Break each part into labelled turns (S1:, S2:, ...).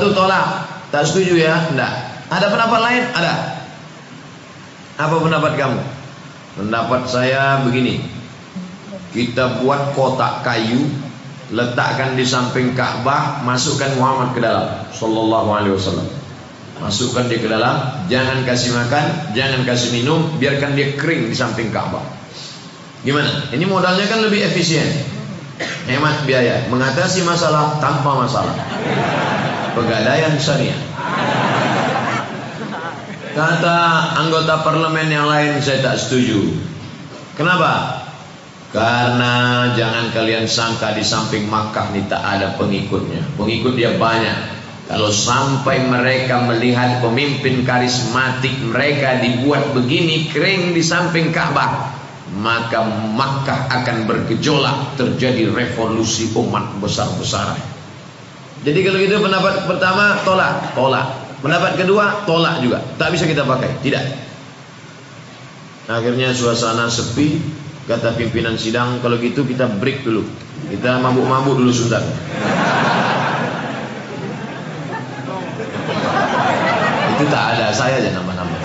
S1: Satu tolak, tak setuju ya? Tidak. Ada pendapat lain? Ada. Apa pendapat kamu? Pendapat saya begini. Kita buat kotak kayu, letakkan di samping Ka'bah, masukkan Muhammad ke dalam sallallahu alaihi wasallam. Masukkan dia ke dalam, jangan kasih makan, jangan kasih minum, biarkan dia kering di samping Ka'bah. Gimana? Ini modalnya kan lebih efisien. Hemat biaya, mengatasi masalah tanpa masalah. Pegadaian syariah. Kata anggota parlemen yang lain saya tak setuju. Kenapa? Karena jangan kalian sangka di samping Makkah ini tak ada pengikutnya. Pengikut dia banyak. Kalau sampai mereka melihat pemimpin karismatik mereka dibuat begini kering di samping Ka'bah, maka Makkah akan bergejolak, terjadi revolusi umat besar-besaran. Jadi kalau gitu pendapat pertama tolak, tolak. Pendapat kedua tolak juga, tak bisa kita pakai, tidak. Akhirnya suasana sepi, kata pimpinan sidang, kalau gitu kita break dulu, kita mabuk-mabuk dulu sebentar. Itu tak ada, saya aja nama-nama.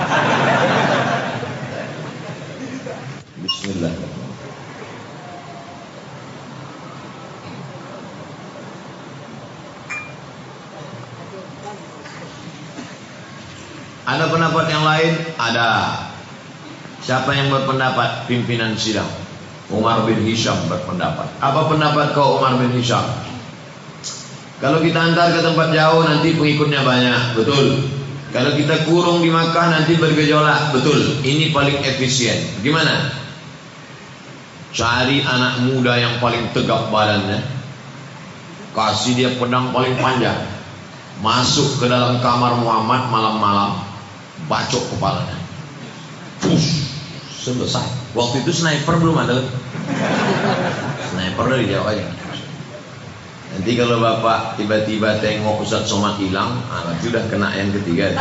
S1: Bismillah. Ada pendapat yang lain? Ada. Siapa yang berpendapat? Pimpinan sidang. Umar bin Hisham berpendapat. Apa pendapat kau Umar bin Hisham? Kalau kita antar ke tempat jauh nanti pengikutnya banyak, betul. Kalau kita kurung di Makkah nanti bergejolak, betul. Ini paling efisien. Gimana? Cari anak muda yang paling tegap badannya. Kasih dia pedang paling panjang. Masuk ke dalam kamar Muhammad malam-malam bacok kepalanya. Push, selesai. Waktu itu sniper belum ada. Sniper dari jauh aja. Nanti kalau bapak tiba-tiba tengok Ustaz Somad hilang, ah, nanti udah kena yang ketiga.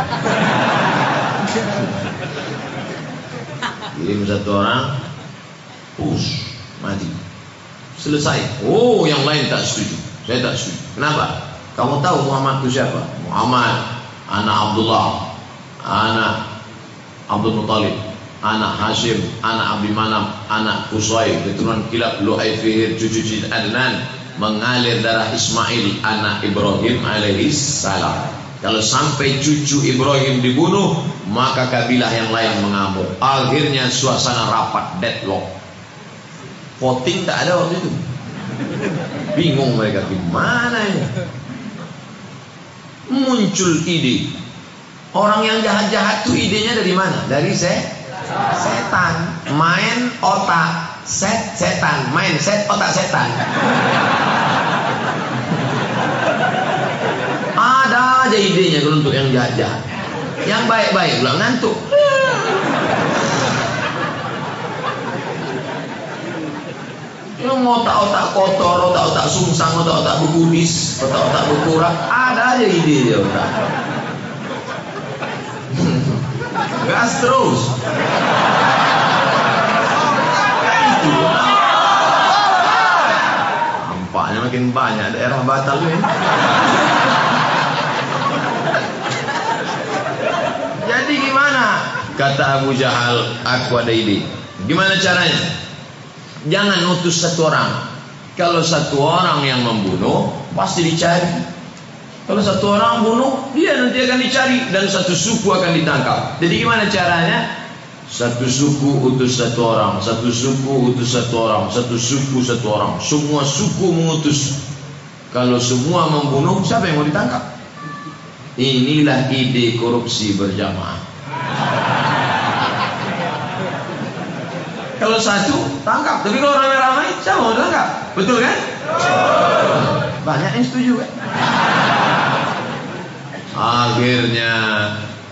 S1: Kirim satu orang, push, mati. Selesai. Oh, yang lain tak setuju. Saya tak setuju. Kenapa? Kamu tahu Muhammad itu siapa? Muhammad, anak Abdullah, anak Abdul Muttalib, anak Hashim, anak Abi Manam, anak Qusay, keturunan Kilab, Lu'ay Fihir, cucu Adnan, mengalir darah Ismail, anak Ibrahim alaihi salam. Kalau sampai cucu Ibrahim dibunuh, maka kabilah yang lain mengamuk. Akhirnya suasana rapat deadlock. Voting tak ada waktu itu. Bingung mereka gimana ini. Muncul ide Orang yang jahat-jahat tuh idenya dari mana? Dari se setan. Main otak set setan. Main set otak setan. Ada aja idenya untuk yang jahat-jahat. Yang baik-baik pula ngantuk. Yang otak-otak kotor, otak-otak sungsang, otak-otak berkudis, otak-otak berkurang, ada aja ide dia otak. Gas terus. Nampaknya makin banyak daerah Batal ini. Jadi gimana? Kata Abu Jahal, aku ada ide. Gimana caranya? Jangan utus satu orang. Kalau satu orang yang membunuh, pasti dicari. Kalau satu orang bunuh, dia nanti akan dicari dan satu suku akan ditangkap. Jadi gimana caranya? Satu suku utus satu orang, satu suku utus satu orang, satu suku satu orang. Semua suku mengutus. Kalau semua membunuh, siapa yang mau ditangkap? Inilah ide korupsi berjamaah. Kalau satu tangkap, tapi kalau ramai-ramai, siapa mau ditangkap? Betul kan? Banyak yang setuju kan? Akhirnya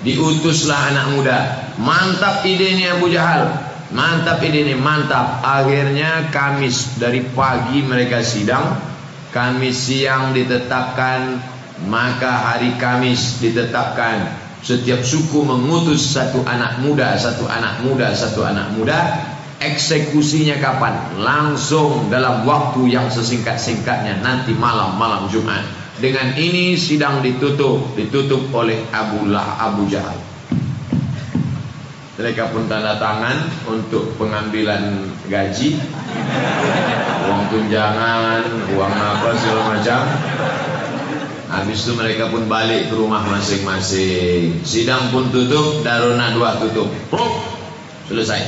S1: diutuslah anak muda. Mantap idenya Abu Jahal. Mantap ide ini, mantap. Akhirnya Kamis dari pagi mereka sidang, Kamis siang ditetapkan, maka hari Kamis ditetapkan setiap suku mengutus satu anak muda, satu anak muda, satu anak muda. Eksekusinya kapan? Langsung dalam waktu yang sesingkat-singkatnya nanti malam malam Jumat Dengan ini sidang ditutup, ditutup oleh Abu Lah Abu Jahal. Mereka pun tanda tangan untuk pengambilan gaji, uang tunjangan, uang apa segala macam. Habis itu mereka pun balik ke rumah masing-masing. Sidang pun tutup, daruna dua tutup. Selesai.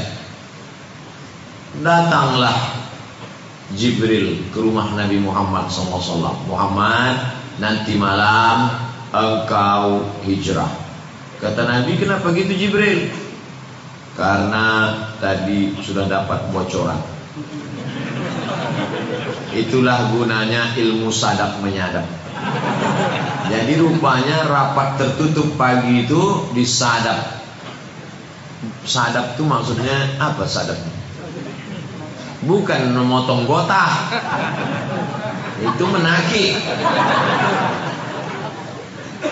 S1: Datanglah Jibril ke rumah Nabi Muhammad SAW. Muhammad, nanti malam engkau hijrah. Kata Nabi, kenapa gitu Jibril? Karena tadi sudah dapat bocoran. Itulah gunanya ilmu sadap menyadap. Jadi rupanya rapat tertutup pagi itu disadap. Sadap itu maksudnya apa sadapnya? bukan memotong gotah itu menaki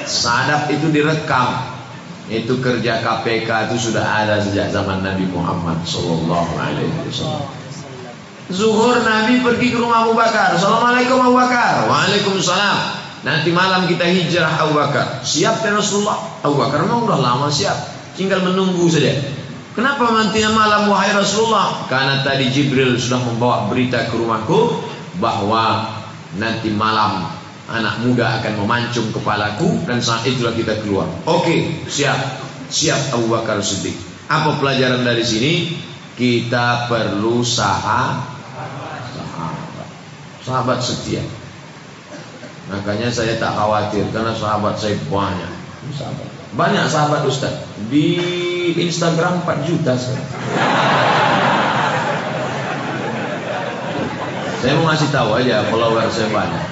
S1: sadap itu direkam itu kerja KPK itu sudah ada sejak zaman Nabi Muhammad Sallallahu Alaihi Wasallam. Zuhur Nabi pergi ke rumah Abu Bakar. Assalamualaikum Abu Bakar. Waalaikumsalam. Nanti malam kita hijrah Abu Bakar. Siap ya Rasulullah. Abu Bakar memang udah lama siap. Tinggal menunggu saja. Kenapa mantinya malam wahai Rasulullah? Karena tadi Jibril sudah membawa berita ke rumahku bahwa nanti malam anak muda akan memancung kepalaku dan saat itulah kita keluar. Oke, siap. Siap Abu Bakar Siddiq. Apa pelajaran dari sini? Kita perlu sahabat. Sahabat, sahabat setia. Makanya saya tak khawatir karena sahabat saya banyak. Banyak sahabat Ustaz. Di Instagram 4 juta sekarang. Saya mau ngasih tahu aja follower saya banyak.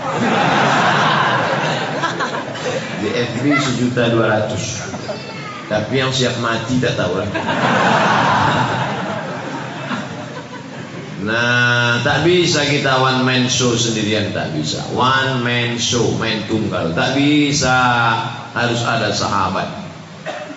S1: Di FB sejuta dua ratus. Tapi yang siap mati tak tahu lah. Nah, tak bisa kita one man show sendirian tak bisa. One man show, main tunggal tak bisa. Harus ada sahabat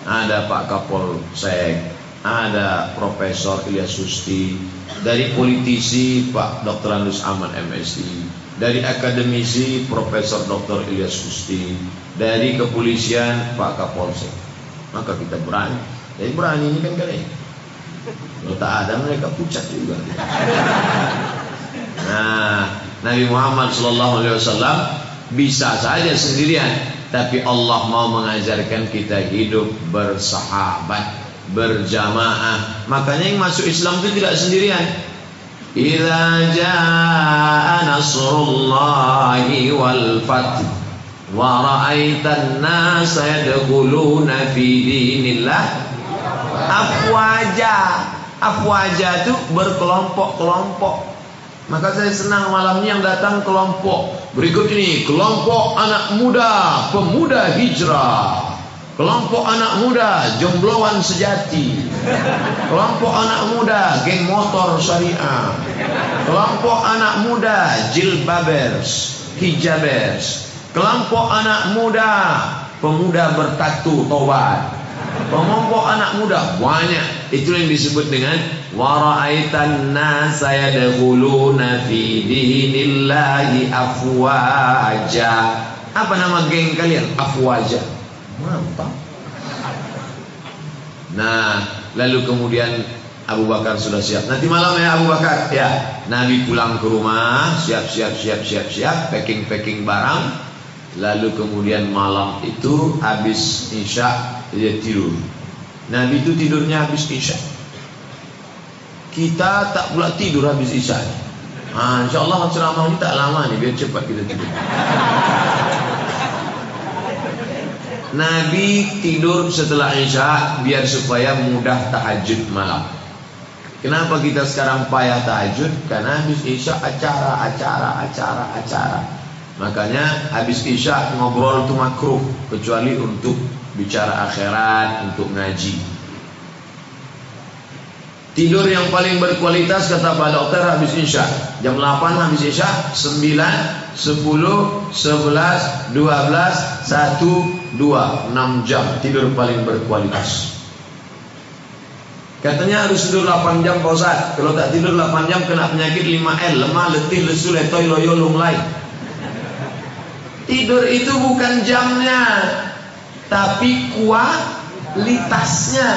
S1: ada Pak Kapolsek, ada Profesor Ilyas Susti, dari politisi Pak Dr. Andus Ahmad MSI, dari akademisi Profesor Dr. Ilyas Susti, dari kepolisian Pak Kapolsek. Maka kita berani. Jadi berani ini kan kalian. Kalau tak ada mereka pucat juga. Nah, Nabi Muhammad SAW bisa saja sendirian tapi Allah mau mengajarkan kita hidup bersahabat, berjamaah. Makanya yang masuk Islam itu tidak sendirian. Idza jaa nasrullahi wal fath wa ra'aitan nasa yadkhuluna fi dinillah afwaja. Afwaja itu berkelompok-kelompok maka saya senang malam ini yang datang kelompok Berikut ini kelompok anak muda Pemuda hijrah Kelompok anak muda Jombloan sejati Kelompok anak muda Geng motor syariah Kelompok anak muda Jilbabers Hijabers Kelompok anak muda Pemuda bertatu tobat Kelompok anak muda banyak Itu yang disebut dengan Wara'aitan nasa yadkhuluna fi dinillahi afwaja. Apa nama geng kalian? Afwaja. Mantap. Nah, lalu kemudian Abu Bakar sudah siap. Nanti malam ya Abu Bakar. Ya, Nabi pulang ke rumah, siap-siap siap-siap siap, packing-packing barang. Lalu kemudian malam itu habis Isya dia tidur. Nabi itu tidurnya habis Isya. Kita tak pula tidur habis isya. Ha, InsyaAllah ceramah ni tak lama ni Biar cepat kita tidur Nabi tidur setelah isya Biar supaya mudah tahajud malam Kenapa kita sekarang payah tahajud? Karena habis isya acara, acara, acara, acara Makanya habis isya ngobrol itu makruh Kecuali untuk bicara akhirat, untuk ngaji Tidur yang paling berkualitas kata Pak Dokter habis Isya. Jam 8 habis Isya, 9, 10, 11, 12, 1, 2, 6 jam tidur paling berkualitas. Katanya harus tidur 8 jam Pak Ustaz. Kalau tak tidur 8 jam kena penyakit 5L, lemah, letih, lesu, letoy, loyo. Tidur itu bukan jamnya, tapi kualitasnya.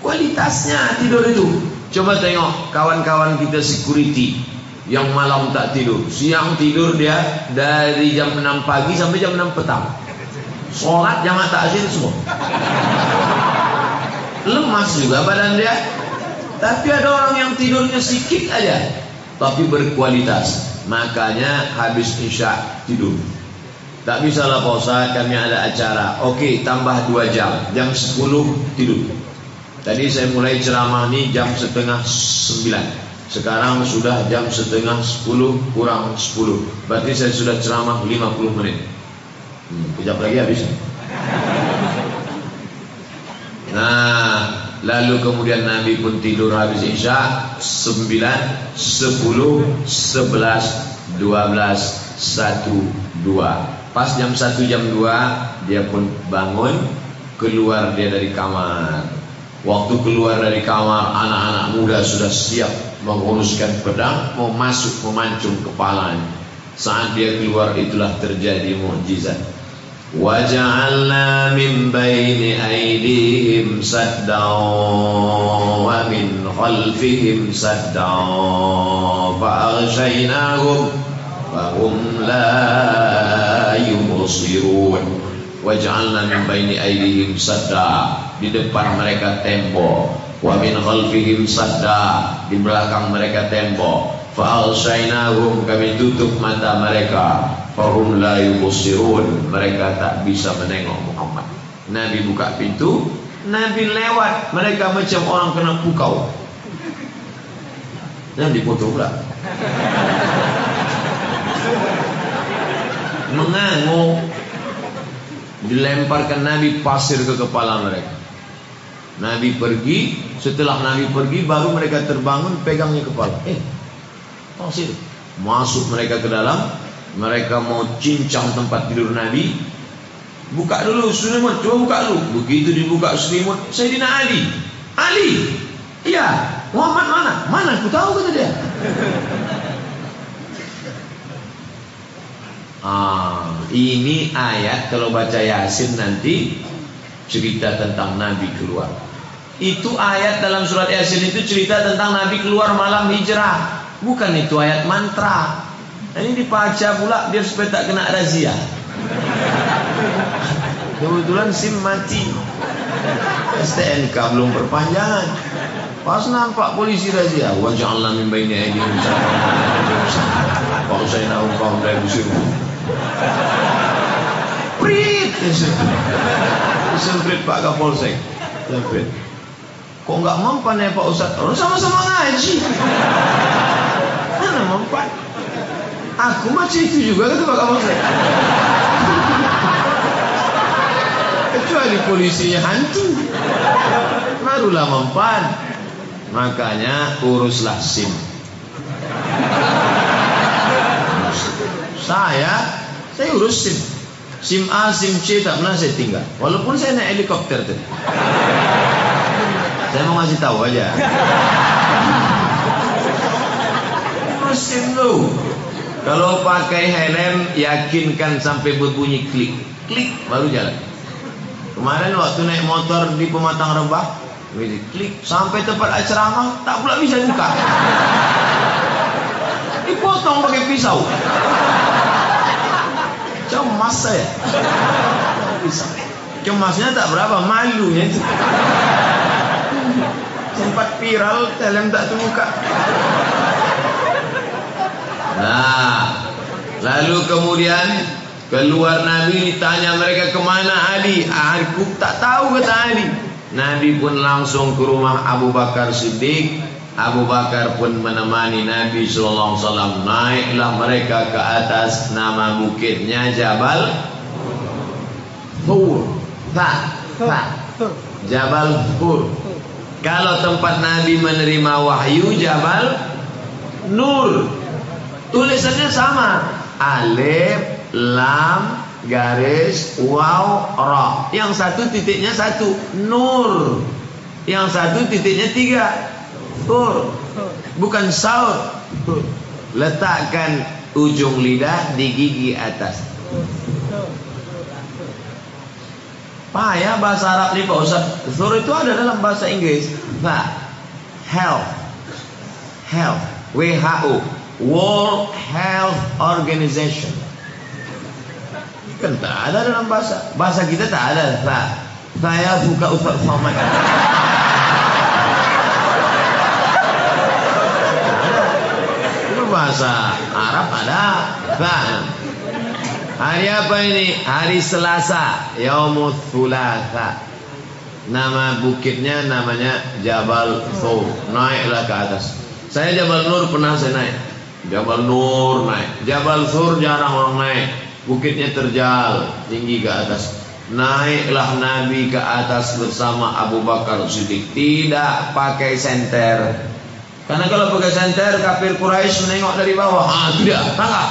S1: Kualitasnya tidur itu. Coba tengok kawan-kawan kita security yang malam tak tidur. Siang tidur dia dari jam 6 pagi sampai jam 6 petang. Sholat jamaah takzir semua. Lemas juga badan dia. Tapi ada orang yang tidurnya sedikit aja. Tapi berkualitas. Makanya habis isya tidur. Tak bisa lah Ustaz, kami ada acara. Okey, tambah 2 jam. Jam 10 tidur. Tadi saya mulai ceramah ni jam setengah 9. Sekarang sudah jam setengah 10 kurang 10. Berarti saya sudah ceramah 50 menit. Hmm, kejap lagi habis. Nah, lalu kemudian Nabi pun tidur habis Isya 9, 10, 11, 12, 1, 2. Pas jam 1 jam 2 dia pun bangun keluar dia dari kamar. Waktu keluar dari kamar anak-anak muda sudah siap menguruskan pedang mau masuk memancung kepalanya saat dia keluar itulah terjadi mukjizat min baini aydihim saddan wa min khalfihim saddan fa'aghshaynahum fahum la yubsirun waja'alna min baini aydihim sadda di depan mereka tembok wa min khalfihim sadda di belakang mereka tembok fa alshainahum kami tutup mata mereka fahum la yubsirun. Mereka tak bisa menengok Muhammad. Nabi buka pintu Nabi lewat. Mereka macam orang kena pukau. Dan dipoto pula. Mengangu dilemparkan Nabi pasir ke kepala mereka. Nabi pergi, setelah Nabi pergi baru mereka terbangun pegangnya kepala. Eh, pasir. Masuk mereka ke dalam, mereka mau cincang tempat tidur Nabi. Buka dulu selimut, coba buka dulu. Begitu dibuka selimut, Sayyidina Ali. Ali. Iya, Muhammad mana? Mana? Aku tahu kata dia. Ah, ini ayat kalau baca Yasin nanti cerita tentang Nabi keluar. Itu ayat dalam surat Yasin itu cerita tentang Nabi keluar malam hijrah. Bukan itu ayat mantra. Ini dibaca pula biar supaya tak kena razia. Kebetulan SIM mati. STNK belum perpanjangan. Pas nampak polisi razia, wajah Allah min baini aydihim Pak Usain Aung Pak Uday Busir. Prit. Semprit Pak Kapolsek. Semprit. Kok enggak mempan ya Pak Ustaz? Orang sama-sama ngaji. Mana mempan? Aku macam itu juga kata Pak Kapolsek. Kecuali polisinya hantu. Barulah mempan. Makanya uruslah SIM. Saya, saya urus SIM. SIM A, SIM C tak pernah saya tinggal. Walaupun saya naik helikopter tadi. Saya mau ngasih tahu aja. Mesin lu. Kalau pakai helm yakinkan sampai berbunyi klik. Klik baru jalan. Kemarin waktu naik motor di Pematang Rembah, klik sampai tempat asrama tak pula bisa buka. Dipotong pakai pisau. Cemas saya. Pisau. Cemasnya tak berapa, malunya itu sempat viral dalam tak terbuka nah lalu kemudian keluar Nabi ditanya mereka ke mana Ali aku tak tahu kata Ali Nabi pun langsung ke rumah Abu Bakar Siddiq. Abu Bakar pun menemani Nabi Sallallahu Alaihi Wasallam. Naiklah mereka ke atas nama bukitnya Jabal Hur tak tak Jabal Hur kalau tempat Nabi menerima wahyu Jabal Nur Tulisannya sama Alif Lam Garis Waw Ra Yang satu titiknya satu Nur Yang satu titiknya tiga Tur Bukan saur Letakkan ujung lidah di gigi atas Payah bahasa Arab nih Pak Ustaz. Itu ada dalam bahasa Inggris. Nah, health. Health. WHO. World Health Organization. Kan tak ada dalam bahasa. Bahasa kita tak ada. Nah, saya suka Ustaz Somad. Itu bahasa Arab ada. Nah, Hari apa ini? Hari Selasa, Yaumul Thulatha. Nama bukitnya namanya Jabal Thur. Naiklah ke atas. Saya Jabal Nur pernah saya naik. Jabal Nur naik. Jabal Thur jarang orang naik. Bukitnya terjal, tinggi ke atas. Naiklah Nabi ke atas bersama Abu Bakar Siddiq. Tidak pakai senter. Karena kalau pakai senter, kafir Quraisy menengok dari bawah. Ah, tidak, tangkap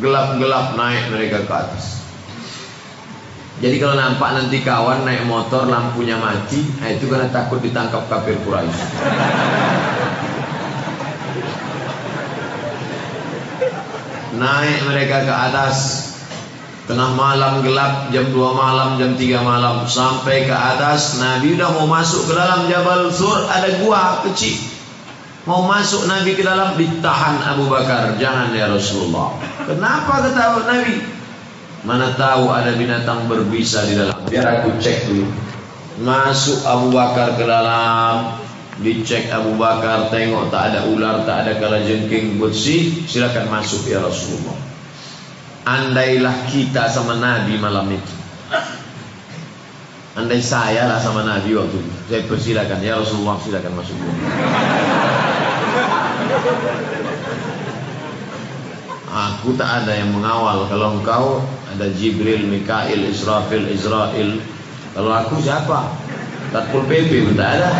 S1: gelap-gelap naik mereka ke atas. Jadi kalau nampak nanti kawan naik motor lampunya mati, itu karena takut ditangkap kafir Quraisy. Naik mereka ke atas Tengah malam gelap jam 2 malam jam 3 malam Sampai ke atas Nabi udah mau masuk ke dalam Jabal Sur Ada gua kecil Mau masuk Nabi ke dalam ditahan Abu Bakar. Jangan ya Rasulullah. Kenapa ketawa Nabi? Mana tahu ada binatang berbisa di dalam. Biar aku cek dulu. Masuk Abu Bakar ke dalam. Dicek Abu Bakar. Tengok tak ada ular, tak ada kalajengking bersih. Silakan masuk ya Rasulullah. Andailah kita sama Nabi malam itu. Andai saya lah sama Nabi waktu itu, saya persilakan ya Rasulullah silakan masuk. Aku tak ada yang mengawal. Kalau engkau ada Jibril, Mikail, Israfil, Israel. Kalau aku siapa? Tatkul PP tak ada.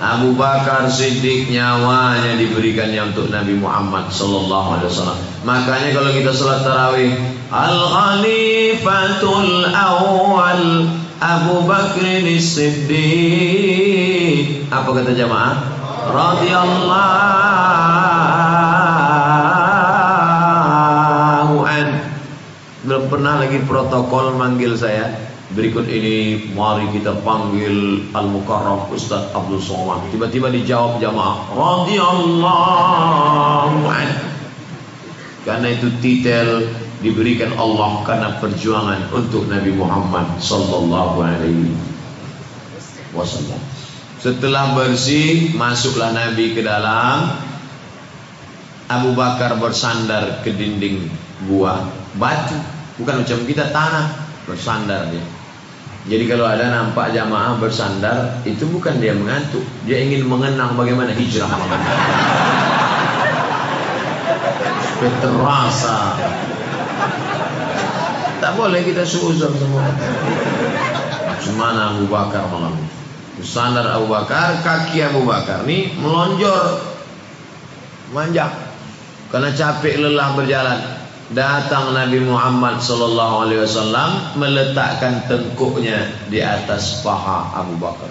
S1: Abu Bakar Siddiq nyawanya diberikannya untuk Nabi Muhammad sallallahu alaihi wasallam. Makanya kalau kita salat tarawih, Al-Khalifatul Awwal Abu Bakr Siddiq. Apa kata jamaah? Radhiyallahu an. Belum pernah lagi protokol manggil saya. Berikut ini mari kita panggil Al-Mukarram Ustaz Abdul Somad. Tiba-tiba dijawab jamaah radhiyallahu anhu. Karena itu titel diberikan Allah karena perjuangan untuk Nabi Muhammad sallallahu alaihi wasallam. Setelah bersih, masuklah Nabi ke dalam. Abu Bakar bersandar ke dinding gua batu, bukan macam kita tanah, bersandar dia. Jadi kalau ada nampak jamaah bersandar, itu bukan dia mengantuk, dia ingin mengenang bagaimana hijrah. Terasa. Tak boleh kita suuzon semua. Cuma Abu Bakar malam Bersandar Abu Bakar, kaki Abu Bakar ini melonjor, manjak, karena capek lelah berjalan. Datang Nabi Muhammad sallallahu alaihi wasallam meletakkan tengkuknya di atas paha Abu Bakar.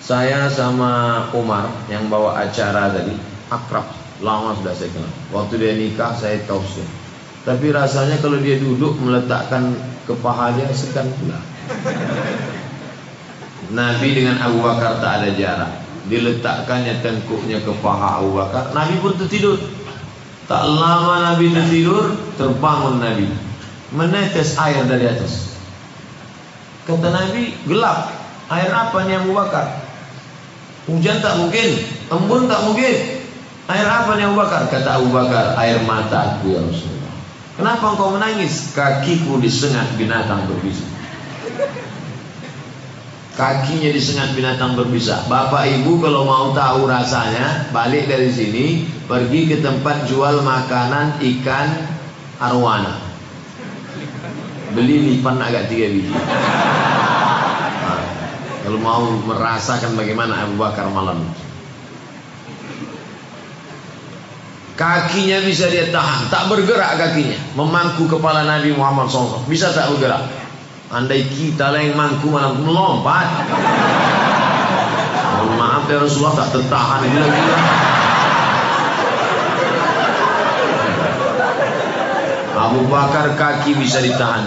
S1: Saya sama Umar yang bawa acara tadi akrab, lama sudah saya kenal. Waktu dia nikah saya tahu sih. Tapi rasanya kalau dia duduk meletakkan ke paha dia sekan pula. Nabi dengan Abu Bakar tak ada jarak. Diletakkannya tengkuknya ke paha Abu Bakar, Nabi pun tertidur. Tak lama Nabi tertidur, terbangun Nabi. Menetes air dari atas. Kata Nabi, gelap. Air apa nih Abu Bakar? Hujan tak mungkin, embun tak mungkin. Air apa nih Abu Bakar? Kata Abu Bakar, air mata aku ya Rasulullah. Kenapa engkau menangis? Kakiku disengat binatang berbisa. Kakinya disengat binatang berbisa. Bapak ibu kalau mau tahu rasanya, balik dari sini, pergi ke tempat jual makanan ikan arwana. Beli lipan agak tiga biji. Nah, kalau mau merasakan bagaimana Abu Bakar malam Kakinya bisa dia tahan, tak bergerak kakinya, memangku kepala Nabi Muhammad SAW. Bisa tak bergerak? Andai kita lah yang mampu malah melompat. Maaf ya Rasulullah tak tertahan ini Abu Bakar kaki bisa ditahan.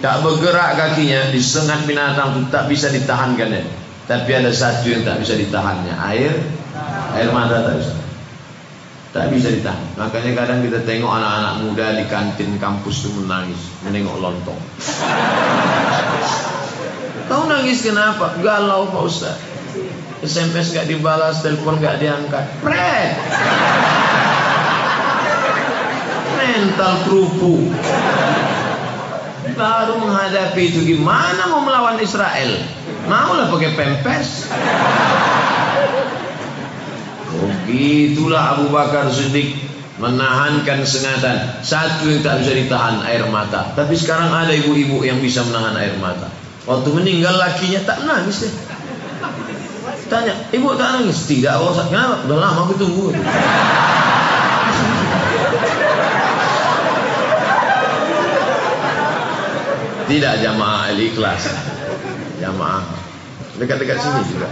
S1: Tak bergerak kakinya, disengat binatang itu tak bisa ditahankannya. Tapi ada satu yang tak bisa ditahannya, air air mata tak bisa. Tak bisa ditahan. Makanya kadang kita tengok anak-anak muda di kantin kampus itu menangis, menengok lontong. Kau nangis kenapa? Galau Pak Ustaz. SMS gak dibalas, telepon gak diangkat. Pret. Mental kerupuk. Baru menghadapi itu gimana mau melawan Israel? Maulah pakai pempes. Oh gitulah Abu Bakar Siddiq menahankan sengatan. Satu yang tak bisa ditahan air mata. Tapi sekarang ada ibu-ibu yang bisa menahan air mata. Waktu meninggal lakinya tak nangis deh. Tanya, ibu tak nangis? Tidak, oh, kenapa? Udah lama aku tunggu. Tidak jamaah al-ikhlas. Jamaah. Dekat-dekat sini juga.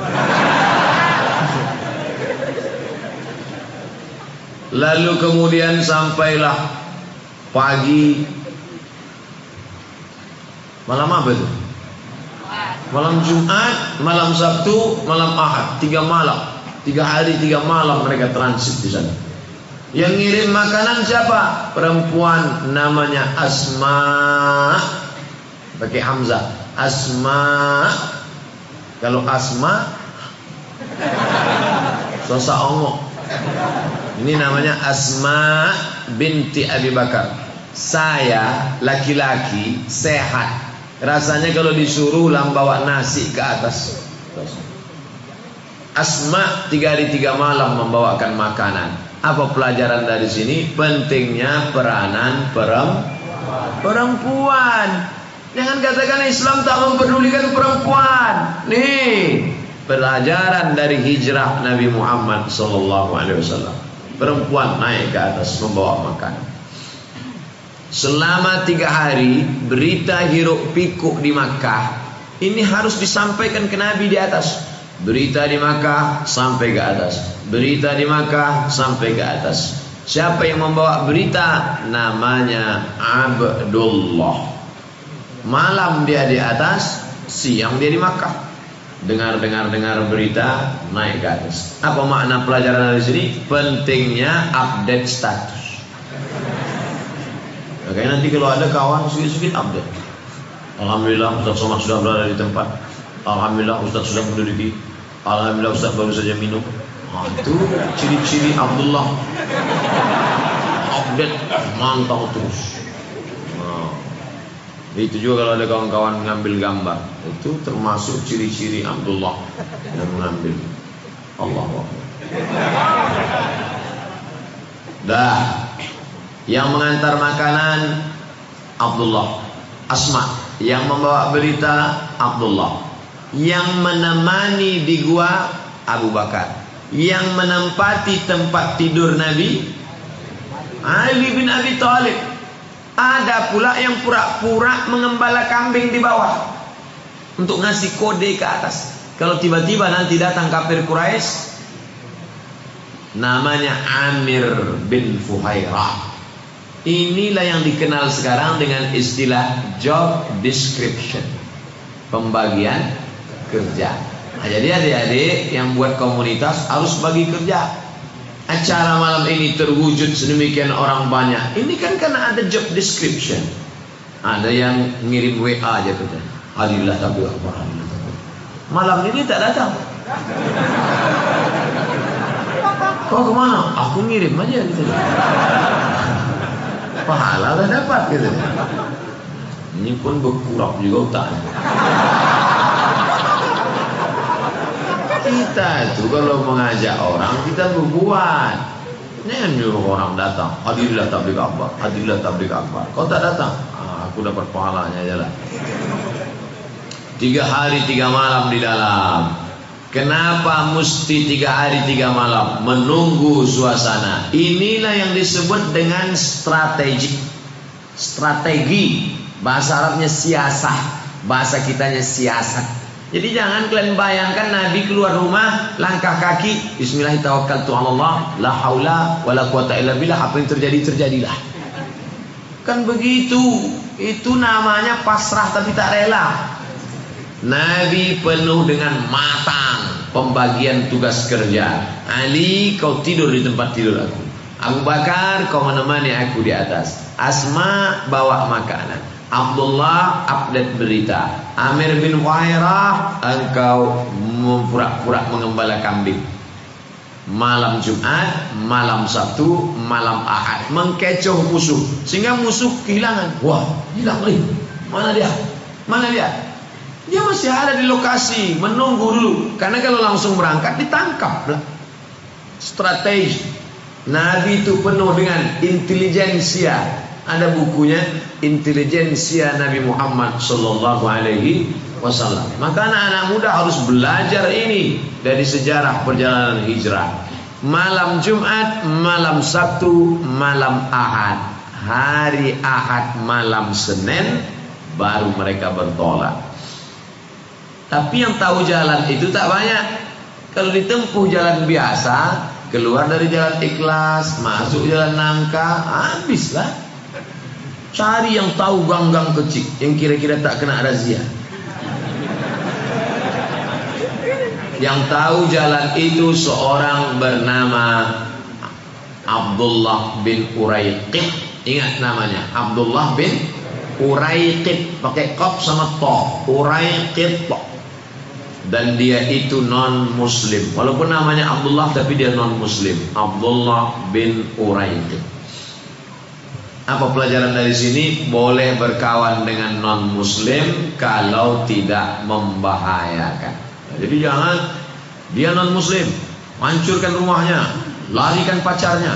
S1: Lalu kemudian sampailah pagi malam apa itu? Malam Jumat, malam Sabtu, malam Ahad, tiga malam, tiga hari, tiga malam mereka transit di sana. Yang ngirim makanan siapa? Perempuan namanya Asma. Pakai Hamzah. Asma. Kalau Asma Sosa Ongo. Ini namanya Asma binti Abi Bakar. Saya laki-laki sehat Rasanya kalau disuruh bawa nasi ke atas. Asma tiga hari tiga malam membawakan makanan. Apa pelajaran dari sini? Pentingnya peranan perempuan. Jangan katakan Islam tak mempedulikan perempuan. Nih, pelajaran dari hijrah Nabi Muhammad sallallahu alaihi wasallam. Perempuan naik ke atas membawa makanan. Selama tiga hari berita hiruk pikuk di Makkah ini harus disampaikan ke Nabi di atas. Berita di Makkah sampai ke atas. Berita di Makkah sampai ke atas. Siapa yang membawa berita? Namanya Abdullah. Malam dia di atas, siang dia di Makkah. Dengar-dengar dengar berita, naik ke atas. Apa makna pelajaran dari sini? Pentingnya update status. Makanya nanti kalau ada kawan sedikit-sedikit update. Alhamdulillah Ustaz Somad sudah berada di tempat. Alhamdulillah Ustaz sudah menduduki. Alhamdulillah Ustaz baru saja minum. Nah, itu ciri-ciri Abdullah. Update mantau terus. Itu juga kalau ada kawan-kawan mengambil gambar, itu termasuk ciri-ciri Abdullah yang mengambil. Allah. Dah. Yang mengantar makanan Abdullah. Asma. Yang membawa berita Abdullah. Yang menemani di gua Abu Bakar. Yang menempati tempat tidur Nabi Ali bin Abi Thalib ada pula yang pura-pura mengembala kambing di bawah untuk ngasih kode ke atas kalau tiba-tiba nanti datang kafir Quraisy namanya Amir bin Fuhairah Inilah yang dikenal sekarang dengan istilah job description. Pembagian kerja. Nah, jadi adik-adik yang buat komunitas harus bagi kerja. Acara malam ini terwujud sedemikian orang banyak. Ini kan karena ada job description. Ada yang ngirim WA aja kerja. Alhamdulillah tapi Malam ini tak datang. Kau ke mana? Aku ngirim aja gitu pahala dah dapat gitu. Ini pun berkurang juga utang. Kita itu kalau mengajak orang kita berbuat. Jangan nyuruh orang datang. Hadirlah tablik akbar. Hadirlah tablik akbar. Kau tak datang. Ah, aku dapat pahalanya aja lah. Tiga hari tiga malam di dalam. Kenapa mesti tiga hari tiga malam menunggu suasana? Inilah yang disebut dengan strategi. Strategi bahasa Arabnya siasah, bahasa kitanya siasat. Jadi jangan kalian bayangkan Nabi keluar rumah langkah kaki Bismillahirrahmanirrahim la haula wala illa apa yang terjadi terjadilah. Kan begitu. Itu namanya pasrah tapi tak rela. Nabi penuh dengan matang pembagian tugas kerja. Ali kau tidur di tempat tidur aku. Abu Bakar kau menemani aku di atas. Asma bawa makanan. Abdullah update berita. Amir bin Wairah engkau pura-pura mengembala kambing. Malam Jumat, malam Sabtu, malam Ahad mengkecoh musuh sehingga musuh kehilangan. Wah, hilang nih. Mana dia? Mana dia? Dia masih ada di lokasi, menunggu dulu. Karena kalau langsung berangkat ditangkap. Strategi. Nabi itu penuh dengan intelijensia. Ada bukunya Intelijensia Nabi Muhammad sallallahu alaihi wasallam. Maka anak-anak muda harus belajar ini dari sejarah perjalanan hijrah. Malam Jumat, malam Sabtu, malam Ahad. Hari Ahad malam Senin baru mereka bertolak. Tapi yang tahu jalan itu tak banyak. Kalau ditempuh jalan biasa, keluar dari jalan ikhlas, masuk jalan nangka, habislah. Cari yang tahu gang-gang kecil, yang kira-kira tak kena razia. Yang tahu jalan itu seorang bernama Abdullah bin Uraiqib. Ingat namanya, Abdullah bin Uraiqib pakai kop sama to. Uraiqib dan dia itu non muslim walaupun namanya Abdullah tapi dia non muslim Abdullah bin Uraid apa pelajaran dari sini? Boleh berkawan dengan non muslim kalau tidak membahayakan. Jadi jangan dia non muslim hancurkan rumahnya larikan pacarnya.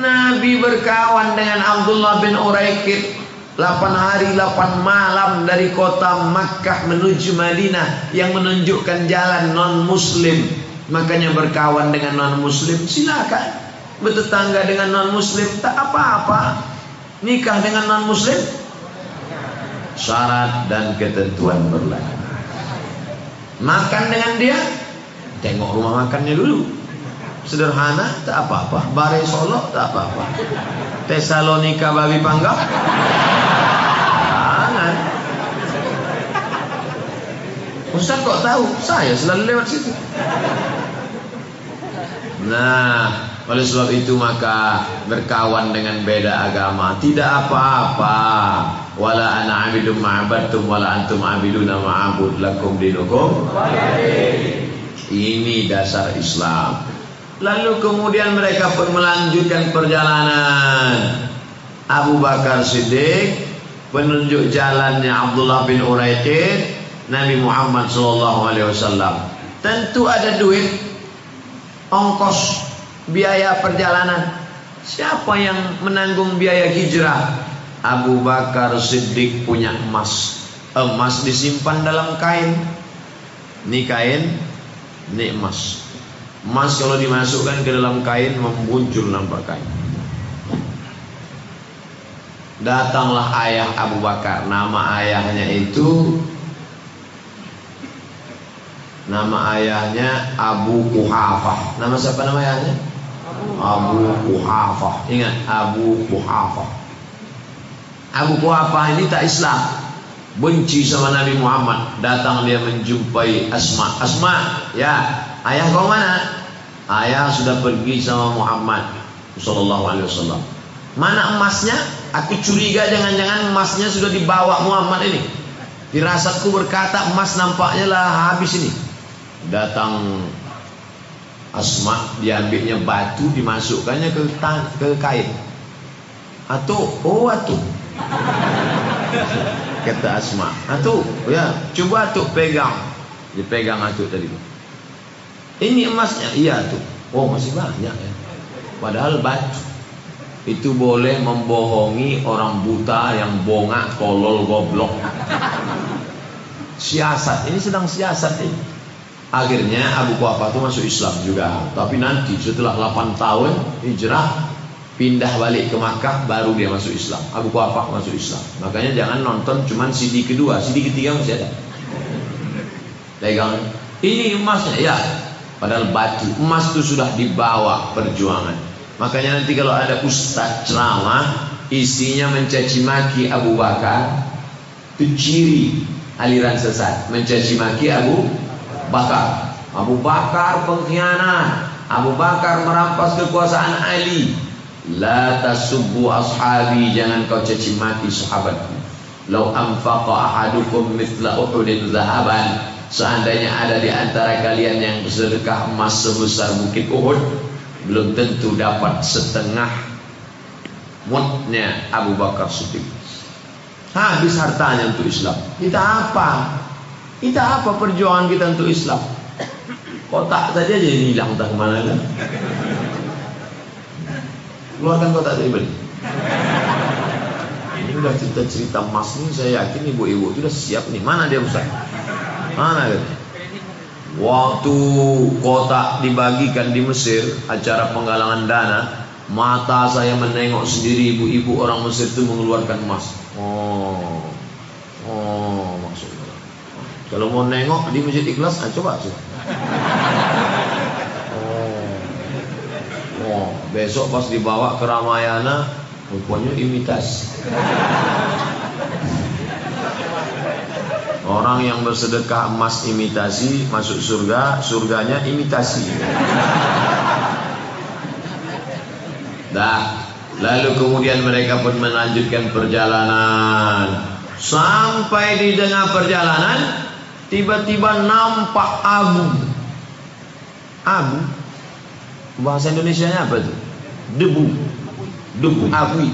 S1: Nabi berkawan dengan Abdullah bin Uraikid 8 hari 8 malam dari kota Makkah menuju Madinah yang menunjukkan jalan non muslim makanya berkawan dengan non muslim silakan bertetangga dengan non muslim tak apa-apa. Nikah dengan non muslim syarat dan ketentuan berlaku. Makan dengan dia? Tengok rumah makannya dulu. Sederhana tak apa-apa. Bare solo tak apa-apa. Tesalonika babi panggang? Ustaz kok tahu? Saya selalu lewat situ. Nah, oleh sebab itu maka berkawan dengan beda agama tidak apa-apa. Wala ana abidum ma'abadtum wala antum abiduna ma'abud lakum dinukum. Ini dasar Islam. Lalu kemudian mereka pun melanjutkan perjalanan. Abu Bakar Siddiq penunjuk jalannya Abdullah bin Uraiqid Nabi Muhammad SAW. Tentu ada duit, ongkos, biaya perjalanan. Siapa yang menanggung biaya hijrah? Abu Bakar Siddiq punya emas. Emas disimpan dalam kain. Ini kain, ini emas. Emas kalau dimasukkan ke dalam kain membuncul nampak kain. Datanglah ayah Abu Bakar. Nama ayahnya itu Nama ayahnya Abu Kuhafah. Nama siapa nama ayahnya? Abu Kuhafah. Ingat Abu Kuhafah. Abu Kuhafah ini tak Islam. Benci sama Nabi Muhammad. Datang dia menjumpai Asma. Asma, ya, ayah kau mana? Ayah sudah pergi sama Muhammad sallallahu alaihi wasallam. Mana emasnya? Aku curiga jangan-jangan emasnya sudah dibawa Muhammad ini. Firasatku berkata emas nampaknya lah habis ini datang Asma diambilnya batu dimasukkannya ke ke kain. Atau oh atu. Kata Asma. Atu, ya, coba atu pegang. Dipegang atu tadi. Ini emasnya. Iya tuh. Oh, masih banyak ya. Padahal batu. Itu boleh membohongi orang buta yang bongak, tolol, goblok. Siasat. Ini sedang siasat ini. Akhirnya Abu Quhafa itu masuk Islam juga. Tapi nanti setelah 8 tahun hijrah pindah balik ke Makkah baru dia masuk Islam. Abu Quhafa masuk Islam. Makanya jangan nonton cuman CD kedua, CD ketiga masih ada. Pegang. Ini emasnya ya. Padahal batu. Emas itu sudah dibawa perjuangan. Makanya nanti kalau ada ustaz ceramah isinya mencaci maki Abu Bakar, itu ciri aliran sesat, mencaci maki Abu Bakar. Abu Bakar pengkhianat, Abu Bakar merampas kekuasaan Ali. La tasubbu ashabi, jangan kau caci maki sahabatku. Lau anfaqa ahadukum mithla Uhudin zahaban, seandainya ada di antara kalian yang bersedekah emas sebesar bukit Uhud, belum tentu dapat setengah mutnya Abu Bakar Siddiq. Habis hartanya untuk Islam. Kita apa? Kita apa perjuangan kita untuk Islam? Kotak saja jadi hilang tak ke mana kan? Keluarkan kotak tadi beli. Ini udah cerita-cerita emas ini saya yakin ibu-ibu sudah siap nih. Mana dia Ustaz? Mana dia? Waktu kotak dibagikan di Mesir, acara penggalangan dana, mata saya menengok sendiri ibu-ibu orang Mesir itu mengeluarkan emas. Oh, oh. Kalau mau nengok di masjid ikhlas, ah, coba coba. Oh, besok pas dibawa ke Ramayana, rupanya imitasi. Orang yang bersedekah emas imitasi masuk surga, surganya imitasi. Dah, lalu kemudian mereka pun melanjutkan perjalanan. Sampai di tengah perjalanan, tiba-tiba nampak abu. Abu Bahasa Indonesia-nya apa itu? Debu. Debu. Abu.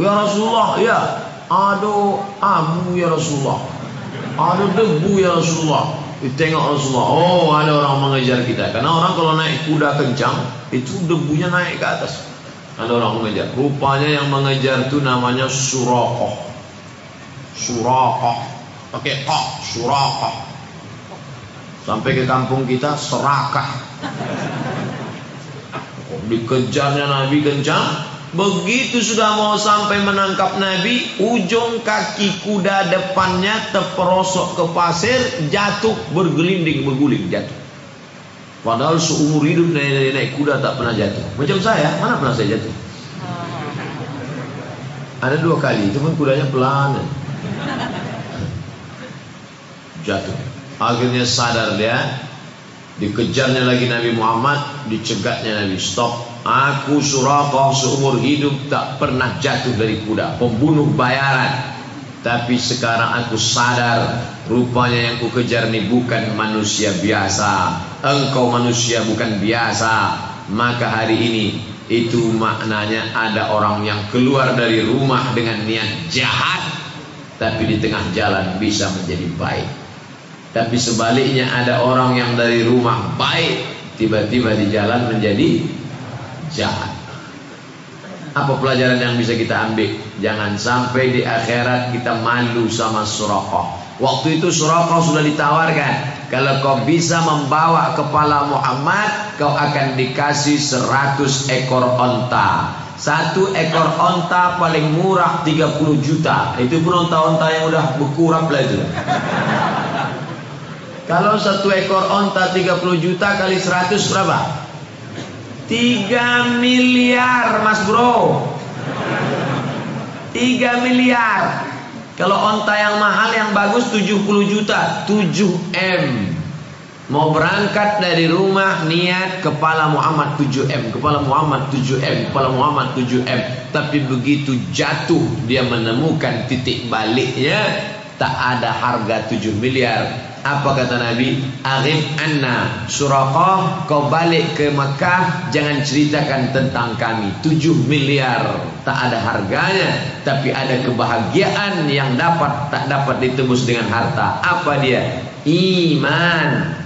S1: Ya Rasulullah, ya. Aduh, abu ya Rasulullah. Aduh debu ya Rasulullah. Tengok Rasulullah. Oh, ada orang mengejar kita. Karena orang kalau naik kuda kencang, itu debunya naik ke atas. Ada orang mengejar. Rupanya yang mengejar itu namanya Surakoh. Surakoh. Pakai kok, Surakoh. Sampai ke kampung kita serakah. Dikejarnya Nabi kencang. Begitu sudah mau sampai menangkap Nabi, ujung kaki kuda depannya terperosok ke pasir, jatuh bergelinding berguling jatuh. Padahal seumur hidup naik, naik kuda tak pernah jatuh. Macam saya, mana pernah saya jatuh? Ada dua kali, cuma kudanya pelan. Jatuh. Akhirnya sadar dia, Dikejarnya lagi Nabi Muhammad Dicegatnya Nabi. Stop. Aku Suraqah seumur hidup Tak pernah jatuh dari kuda. Pembunuh bayaran. Tapi sekarang aku sadar Rupanya yang ku kejar ini bukan manusia biasa. Engkau manusia bukan biasa. Maka hari ini Itu maknanya ada orang yang keluar dari rumah Dengan niat jahat Tapi di tengah jalan bisa menjadi baik tapi sebaliknya ada orang yang dari rumah baik tiba-tiba di jalan menjadi jahat. Apa pelajaran yang bisa kita ambil? Jangan sampai di akhirat kita malu sama Suraqah. Waktu itu Suraqah sudah ditawarkan. Kalau kau bisa membawa kepala Muhammad, kau akan dikasih 100 ekor onta. Satu ekor onta paling murah 30 juta. Itu pun onta-onta yang udah berkurang lah itu. Kalau satu ekor onta 30 juta kali 100 berapa? 3 miliar mas bro. 3 miliar. Kalau onta yang mahal yang bagus 70 juta 7M Mau berangkat dari rumah niat kepala Muhammad 7M Kepala Muhammad 7M Kepala Muhammad 7M Tapi begitu jatuh dia menemukan titik baliknya Tak ada harga 7 miliar apa kata Nabi? Arif anna suraqah kau balik ke Makkah jangan ceritakan tentang kami. 7 miliar tak ada harganya tapi ada kebahagiaan yang dapat tak dapat ditebus dengan harta. Apa dia? Iman.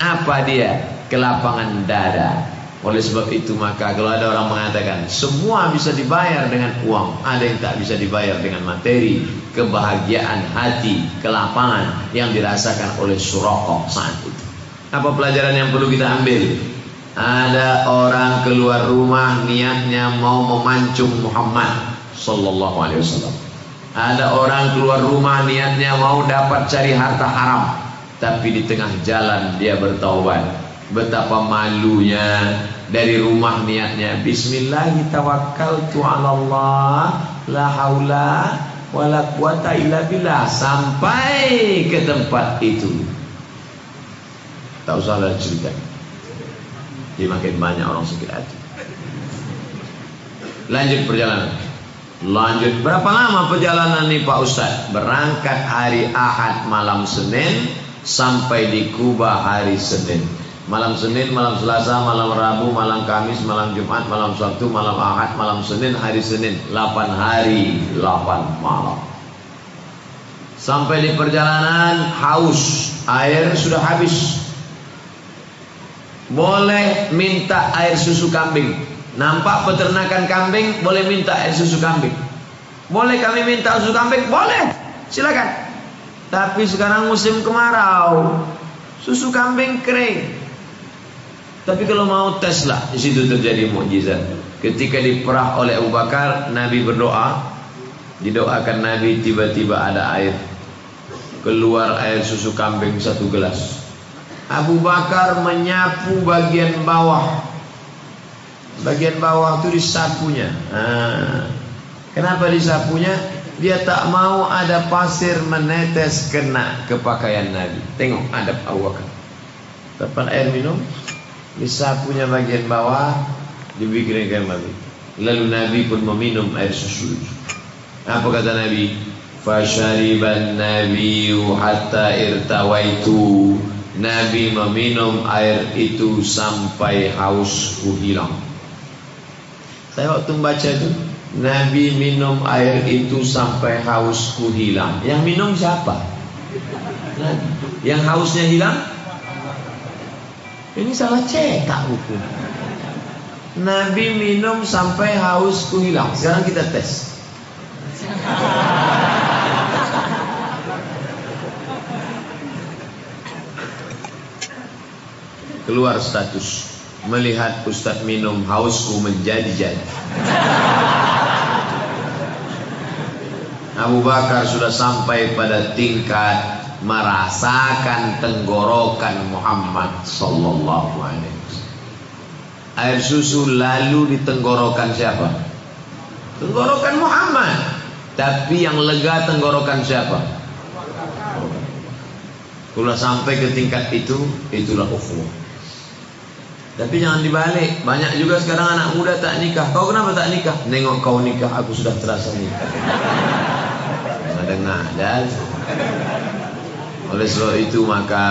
S1: Apa dia? Kelapangan dada. Oleh sebab itu maka kalau ada orang mengatakan semua bisa dibayar dengan uang, ada yang tak bisa dibayar dengan materi, kebahagiaan hati, kelapangan yang dirasakan oleh Suraqah saat itu. Apa pelajaran yang perlu kita ambil? Ada orang keluar rumah niatnya mau memancung Muhammad sallallahu alaihi wasallam. Ada orang keluar rumah niatnya mau dapat cari harta haram, tapi di tengah jalan dia bertaubat betapa malunya dari rumah niatnya Bismillahirrahmanirrahim la haula wala quwata illa billah. Sampai ke tempat itu. Tak usah lah cerita. Dia makin banyak orang sakit hati. Lanjut perjalanan. Lanjut berapa lama perjalanan nih Pak Ustaz? Berangkat hari Ahad malam Senin sampai di Kuba hari Senin Malam Senin, malam Selasa, malam Rabu, malam Kamis, malam Jumat, malam Sabtu, malam Ahad, malam Senin, hari Senin 8 hari, 8 malam. Sampai di perjalanan haus Air sudah habis. Boleh minta air susu kambing. Nampak peternakan kambing Boleh minta air susu kambing. Boleh kami minta susu kambing? Boleh. Silakan. Tapi sekarang musim kemarau Susu kambing kering tapi kalau mau tes lah, di situ terjadi mukjizat. Ketika diperah oleh Abu Bakar, Nabi berdoa, didoakan Nabi tiba-tiba ada air. Keluar air susu kambing satu gelas. Abu Bakar menyapu bagian bawah. Bagian bawah itu disapunya. Kenapa disapunya? Dia tak mau ada pasir menetes kena ke pakaian Nabi. Tengok adab Abu Bakar. Dapat air minum, disapunya bagian bawah dibikinkan mati. Lalu Nabi pun meminum air susu. Apa kata Nabi? Fashariban Nabi hatta irtawaitu. Nabi meminum air itu sampai hausku hilang. Saya waktu membaca itu Nabi minum air itu sampai hausku hilang. Yang minum siapa? Yang hausnya hilang ini salah cetak buku. Nabi minum sampai hausku hilang. Sekarang kita tes. Keluar status melihat Ustaz minum hausku menjadi-jadi. Abu Bakar sudah sampai pada tingkat merasakan tenggorokan Muhammad sallallahu alaihi wasallam. Air susu lalu di tenggorokan siapa? Tenggorokan Muhammad. Tapi yang lega tenggorokan siapa? Kalau sampai ke tingkat itu, itulah ukhuwah. Tapi jangan dibalik. Banyak juga sekarang anak muda tak nikah. Kau kenapa tak nikah? Nengok kau nikah, aku sudah terasa nikah. Dengar, dan oleh sebab itu maka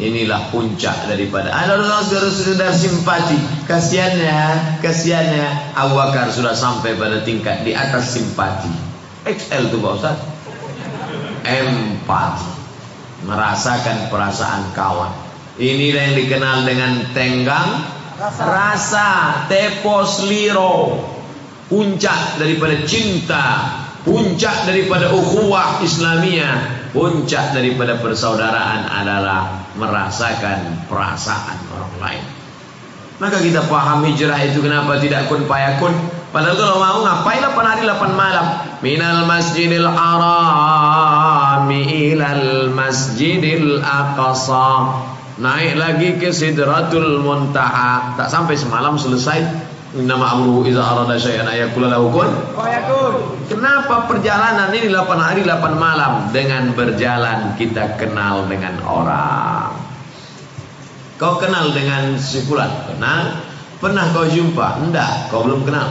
S1: inilah puncak daripada ada orang sekedar simpati. Kasihannya, kasihannya Abu Bakar sudah sampai pada tingkat di atas simpati. XL tu Pak Ustaz. Empati. Merasakan perasaan kawan. Inilah yang dikenal dengan tenggang rasa, rasa tepos liro. Puncak daripada cinta, puncak daripada ukhuwah Islamiyah puncak daripada persaudaraan adalah merasakan perasaan orang lain. Maka kita paham hijrah itu kenapa tidak kun payakun. Padahal kalau mau ngapain 8 hari 8 malam. Minal masjidil harami ilal masjidil aqsa. Naik lagi ke sidratul muntaha. Tak sampai semalam selesai. Nama amruhu iza arada syai'an ayakula lahu kun Kenapa perjalanan ini 8 hari 8 malam Dengan berjalan kita kenal dengan orang Kau kenal dengan si fulan? Kenal Pernah kau jumpa? Enggak, kau belum kenal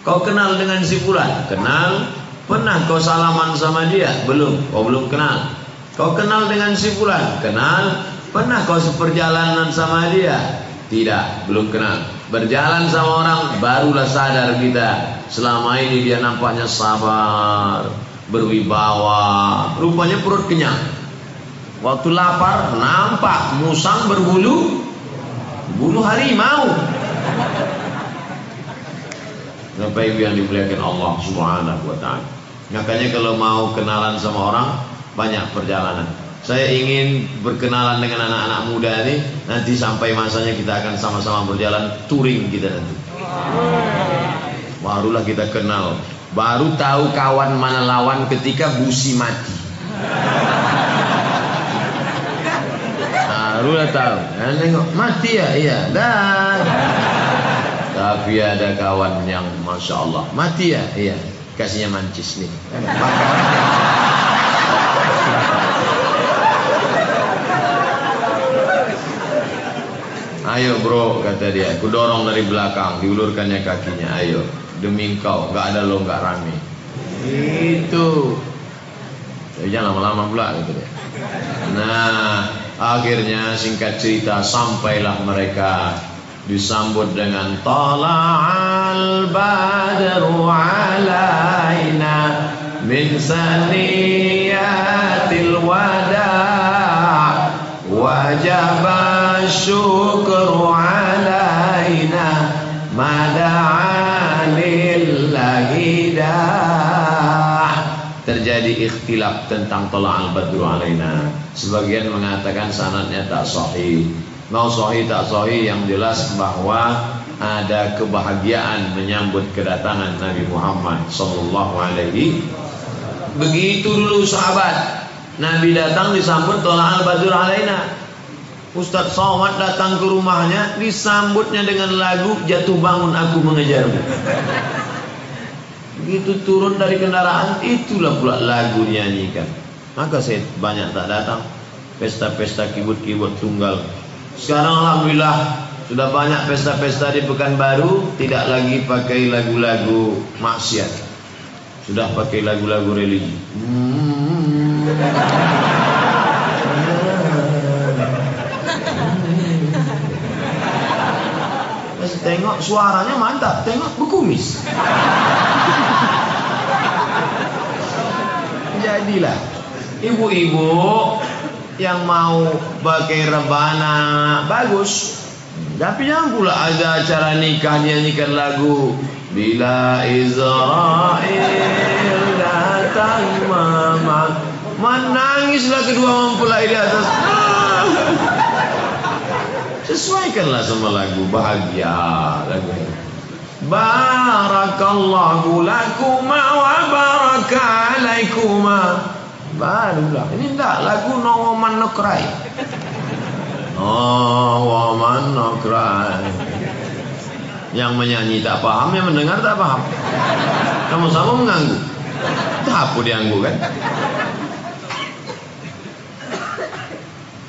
S1: Kau kenal dengan si fulan? Kenal Pernah kau salaman sama dia? Belum, kau belum kenal Kau kenal dengan si fulan? Kenal Pernah kau seperjalanan sama dia? Tidak, belum kenal Berjalan sama orang barulah sadar kita. Selama ini dia nampaknya sabar Berwibawa. Rupanya perut kenyang. Waktu lapar nampak musang berbulu Bulu harimau. Bapak ibu yang dimuliakan Allah subhanahu wa ta'ala? Makanya kalau mau kenalan sama orang Banyak perjalanan saya ingin berkenalan dengan anak-anak muda ini Nanti sampai masanya kita akan sama-sama berjalan touring kita nanti Barulah kita kenal Baru tahu kawan mana lawan ketika busi mati Baru Dua tahun. Ya, nengok mati ya, iya. Dan tapi ada kawan yang masya Allah mati ya, iya. Kasihnya mancis nih. Ayo bro kata dia, aku dorong dari belakang, diulurkannya kakinya. Ayo, demi engkau, nggak ada lo nggak rame. Itu. Ya, jangan lama-lama pula gitu deh. Nah, akhirnya singkat cerita sampailah mereka disambut dengan tala'al badru alaina min saniyatil wada' wajaba الشكر علينا ما دعا لله terjadi ikhtilaf tentang tolak al-badru alaina sebagian mengatakan sanadnya tak sahih mau sahih tak sahih yang jelas bahwa ada kebahagiaan menyambut kedatangan Nabi Muhammad sallallahu alaihi begitu dulu sahabat Nabi datang disambut tolak al-badru alaina Ustaz Somad datang ke rumahnya disambutnya dengan lagu jatuh bangun aku mengejarmu. Begitu turun dari kendaraan itulah pula lagu nyanyikan. Maka saya banyak tak datang pesta-pesta kibut-kibut tunggal. Sekarang alhamdulillah sudah banyak pesta-pesta di Pekanbaru tidak lagi pakai lagu-lagu maksiat. Sudah pakai lagu-lagu religi. Hmm. Tengok suaranya mantap, tengok berkumis. Jadilah ibu-ibu yang mau pakai rebana bagus. Tapi jangan pula ada acara nikah nyanyikan lagu Bila Israel datang mama Menangislah kedua mempelai di atas Sesuaikanlah sama lagu bahagia lagu ini. Barakallahu lakuma wa baraka alaikuma. Barulah. Ini enggak lagu No Woman No Cry. No Woman No Cry. Yang menyanyi tak paham, yang mendengar tak paham. Sama-sama mengganggu. Tak apa dianggu kan?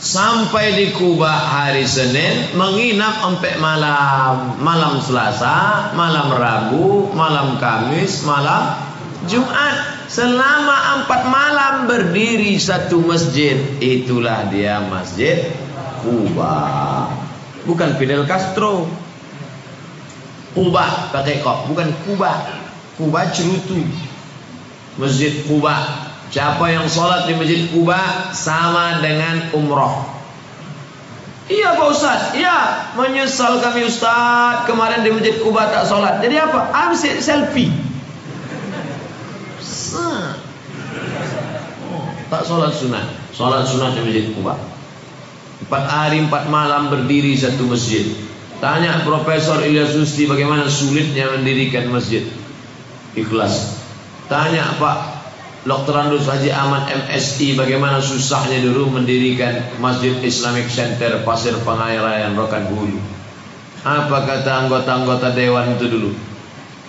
S1: Sampai di Kuba hari Senin Menginap sampai malam. Malam Selasa Malam Rabu Malam Kamis Malam Jumat. Selama empat malam berdiri satu masjid. Itulah dia masjid Kuba. Bukan Fidel Castro. Kuba pakai kok Bukan Kuba. Kuba cerutu. Masjid Kuba Siapa yang sholat di Masjid Kuba sama dengan umroh. Iya Pak Ustaz, iya menyesal kami Ustaz kemarin di Masjid Kuba tak sholat. Jadi apa? Ambil selfie. Oh, tak sholat sunat. Sholat sunat di Masjid Kuba. Empat hari empat malam berdiri satu masjid. Tanya Profesor Ilyas Susti bagaimana sulitnya mendirikan masjid. Ikhlas. Tanya Pak Dr. Andus Haji Ahmad MSI bagaimana susahnya dulu mendirikan Masjid Islamic Center Pasir Pengairan Rokan Hulu. Apa kata anggota-anggota dewan itu dulu?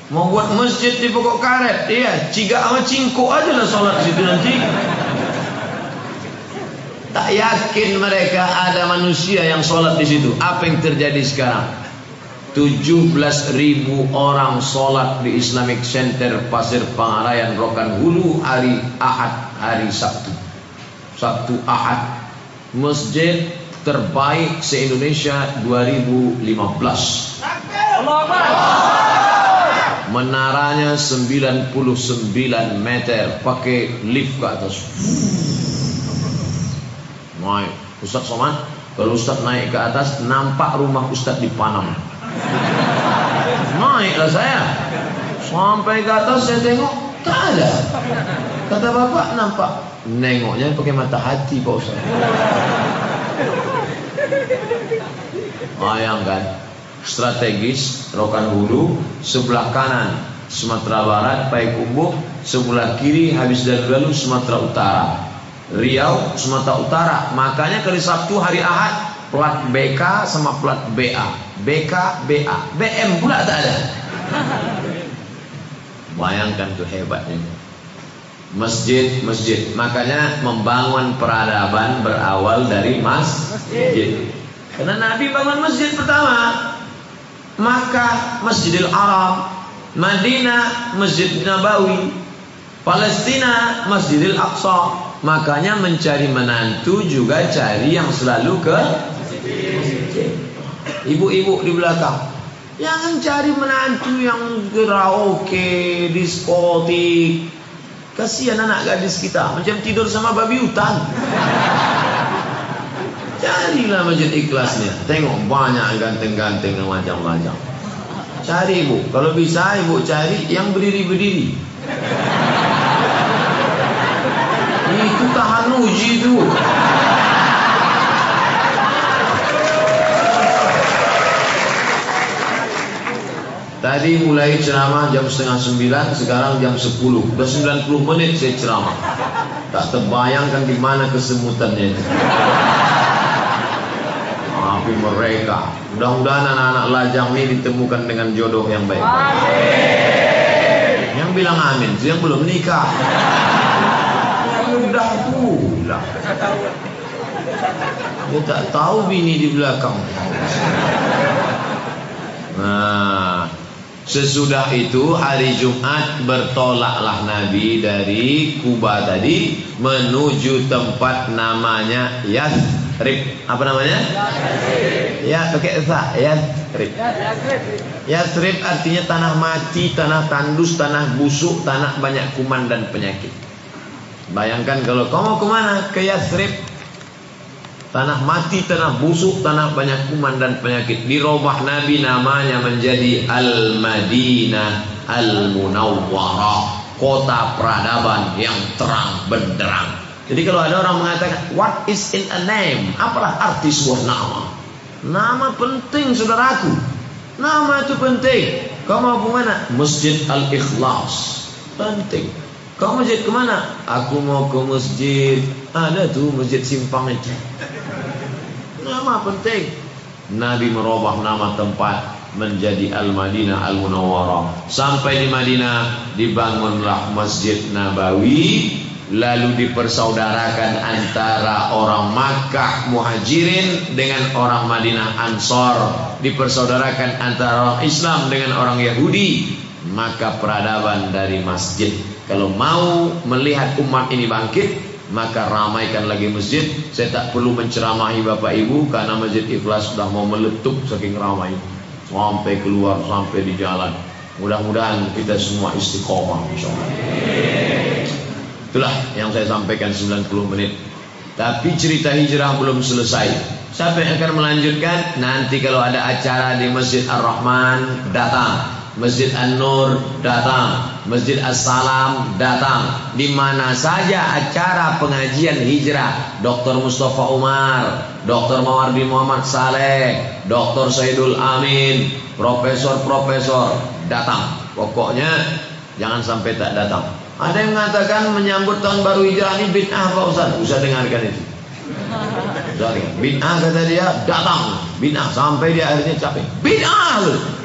S1: Mau buat masjid di pokok karet, iya, ciga sama cingko aja lah sholat situ nanti. Tak yakin mereka ada manusia yang sholat di situ. Apa yang terjadi sekarang? 17 ribu orang sholat di Islamic Center Pasir Pangarayan Rokan Hulu hari Ahad hari Sabtu. Sabtu Ahad. Masjid terbaik se-Indonesia 2015 Menaranya 99 meter. Pakai lift ke atas. Naik. Ustaz Somad Kalau Ustaz naik ke atas Nampak rumah Ustaz di Panama Naiklah saya. Sampai ke atas saya tengok tak ada. Kata bapak nampak. Nengoknya pakai mata hati Pak Ustaz. Bayangkan strategis Rokan Hulu sebelah kanan Sumatera Barat Payakumbuh sebelah kiri habis dari lalu Sumatera Utara Riau Sumatera Utara makanya kali Sabtu hari Ahad Plat BK sama plat BA. BK, BA. BM pula tak ada. Bayangkan tuh hebatnya. Masjid, masjid. Makanya membangun peradaban berawal dari mas masjid. Karena Nabi bangun masjid pertama. Makkah, Masjidil Haram, Madinah, Masjid Nabawi, Palestina, Masjidil Aqsa. Makanya mencari menantu juga cari yang selalu ke Ibu-ibu di belakang. Jangan cari menantu yang karaoke, diskotik. Kasihan anak gadis kita macam tidur sama babi hutan. Carilah masjid ikhlasnya. Tengok banyak ganteng-ganteng yang macam-macam. Cari ibu. Kalau bisa ibu cari yang berdiri-berdiri. Itu tahan uji tu. Tadi mulai ceramah jam setengah sembilan, sekarang jam sepuluh. Sudah sembilan puluh menit saya ceramah. Tak terbayangkan di mana kesemutannya itu. Tapi mereka, mudah-mudahan anak-anak lajang ini ditemukan dengan jodoh yang baik. Amin. Yang bilang amin, yang belum nikah. Yang udah pulang. Dia tak tahu bini di belakang. Nah, Sesudah itu hari Jumat bertolaklah Nabi dari Kuba tadi menuju tempat namanya Yathrib. Apa namanya? Ya, pakai sa, Yathrib. Yathrib artinya tanah mati, tanah tandus, tanah busuk, tanah banyak kuman dan penyakit. Bayangkan kalau kau mau ke mana? Ke Yathrib. Tanah mati, tanah busuk, tanah banyak kuman dan penyakit. Dirubah Nabi namanya menjadi Al-Madinah Al-Munawwarah. Kota peradaban yang terang benderang. Jadi kalau ada orang mengatakan, what is in a name? Apalah arti sebuah nama? Nama penting saudaraku. Nama itu penting. Kau mau ke mana? Masjid Al-Ikhlas. Penting. Kau masjid ke mana? Aku mau ke masjid. Ada tuh masjid simpang itu. Nama penting. Nabi merubah nama tempat menjadi Al-Madinah Al-Munawwarah. Sampai di Madinah dibangunlah Masjid Nabawi lalu dipersaudarakan antara orang Makkah Muhajirin dengan orang Madinah Ansor, dipersaudarakan antara orang Islam dengan orang Yahudi. Maka peradaban dari masjid. Kalau mau melihat umat ini bangkit, maka ramaikan lagi masjid. Saya tak perlu menceramahi Bapak Ibu karena masjid Ikhlas sudah mau meletup saking ramai. Sampai keluar, sampai di jalan. Mudah-mudahan kita semua istiqomah insyaallah. Itulah yang saya sampaikan 90 menit. Tapi cerita hijrah belum selesai. Siapa yang akan melanjutkan? Nanti kalau ada acara di Masjid Ar-Rahman, datang. Masjid An-Nur datang, Masjid As-Salam datang. Di mana saja acara pengajian hijrah, Dr. Mustafa Umar, Dr. Mawardi Muhammad Saleh, Dr. Saidul Amin, profesor-profesor datang. Pokoknya jangan sampai tak datang. Ada yang mengatakan menyambut tahun baru hijrah ini bid'ah Pak Ustaz. Usah dengarkan itu. Bid'ah kata dia datang Bid'ah sampai dia akhirnya capek Bid'ah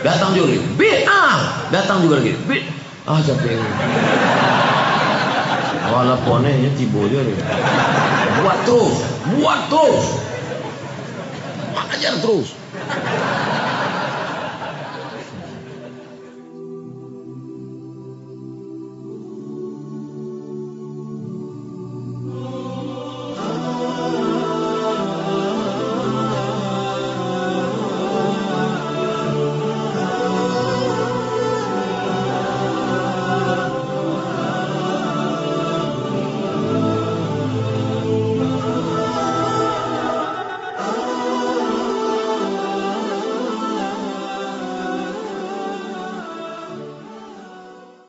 S1: datang juga Bid'ah datang juga lagi Bid'ah ah capek Wala ponenya tibo dia. Buat terus. Buat terus. Ajar terus